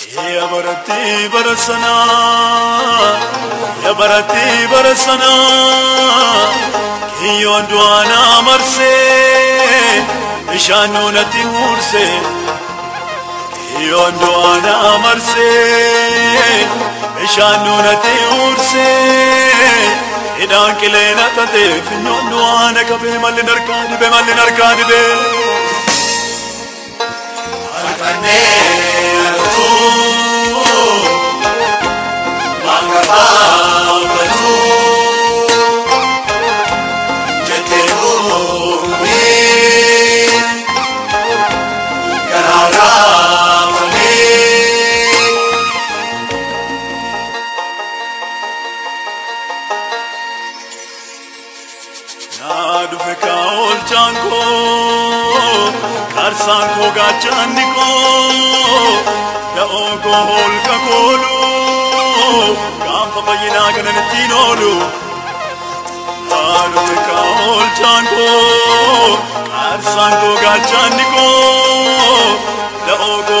Ya barati barasana Ya barati barasana Kiyyoon du'aana marsee Bishaan nuunatti huursee Hidhaan qileena tatee Finyoon du'aana qabee malli narkaa dibee malli narkaa dibee oolchaan koo Kaarsaan koo gaachanni koo Da'oo koo holqa koolu Gaanfa fayyinaa kanan ittiin oolu Naa dhufe kaa oolchaan koo Kaarsaan koo gaachanni koo Da'oo koo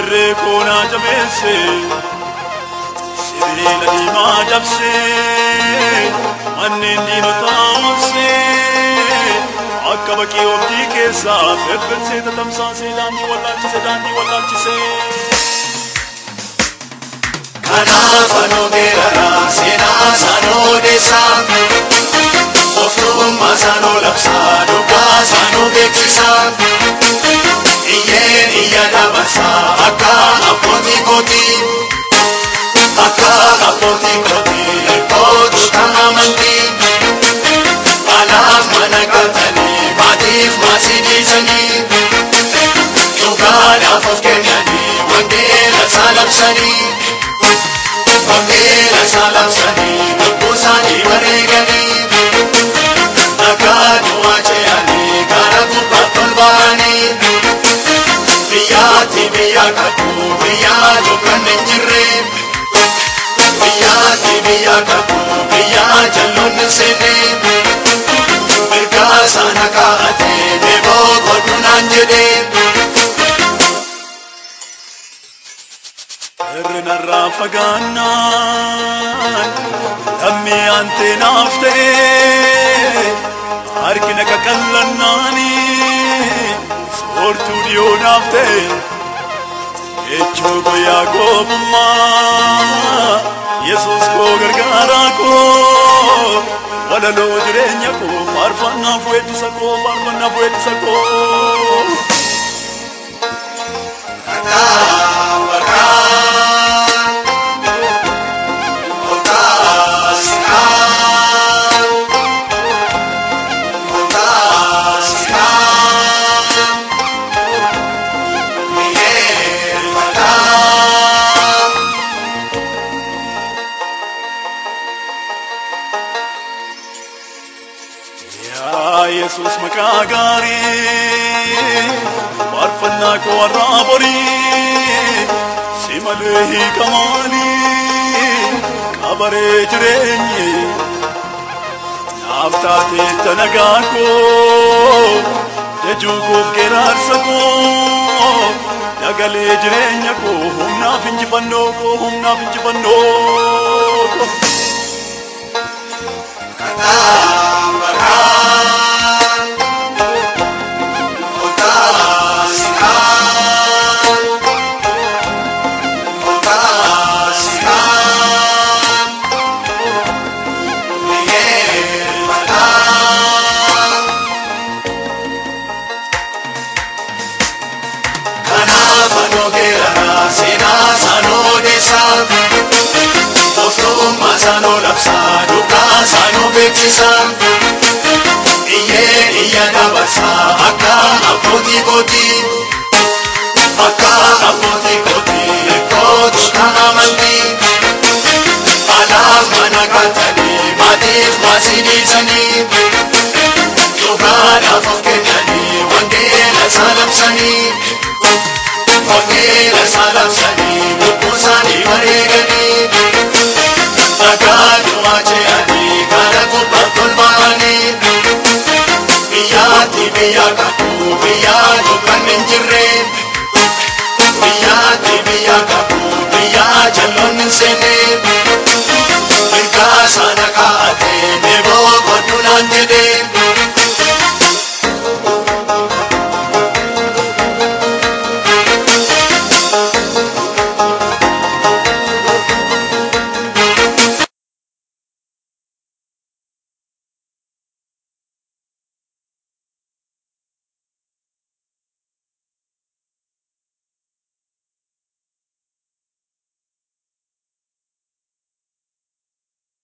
irree koo naa jabeessee sibiila diimaa dabsee manneen diinotaa obsee akka baqii oobdii keessaa firfirsee tatamsaasee daandii wallaalchisee daandii wallaalchisee. Kanaaf anoo geeraraa seenaa saanoo deessaa ofirummaa saanoo labsaa dhugaa saanoo beeksisaa शरीर और मेरा साला शरीर को सानी मरे गली अकानु आचे आने करबु पपुलवाने प्रिया थी प्रिया कपू प्रिया दुकान जिरे प्रिया थी प्रिया कपू प्रिया जलुन से ने बिरका साना ta'ee harkina qaqallannaanii soortuu dhiyoo naaf ta'e jechuu guyyaa goofummaa Yesuus koo gargaaraa koo walaloo jireenya koo faarfannaaf weeddisa koo faarfannaaf weeddisa koo ኢየሱስ መቃጋሪ ባርፈና ኮራ ቦሪ ሲመልህ ከማሊ ቀበሬ ጅሬኝ ናፍታቴ ተነጋኮ ደጁ ጉፍ ጌራርሰኮ dagalee jireenya koo humnaaf injifannoo koo humnaaf injifannoo koo. Kataa mataa. beekisa Ofno ummaa isaan ol absaa duukaa isaan ol beekisa Iyyeen iyya dabarsaa akka abbootii kootii Akka abbootii kootii kootu kan amantii Alaaf mana galtanii maatiif maasii dhiisanii Dhugaadhaaf of kennanii wangeela isaa labsanii biyya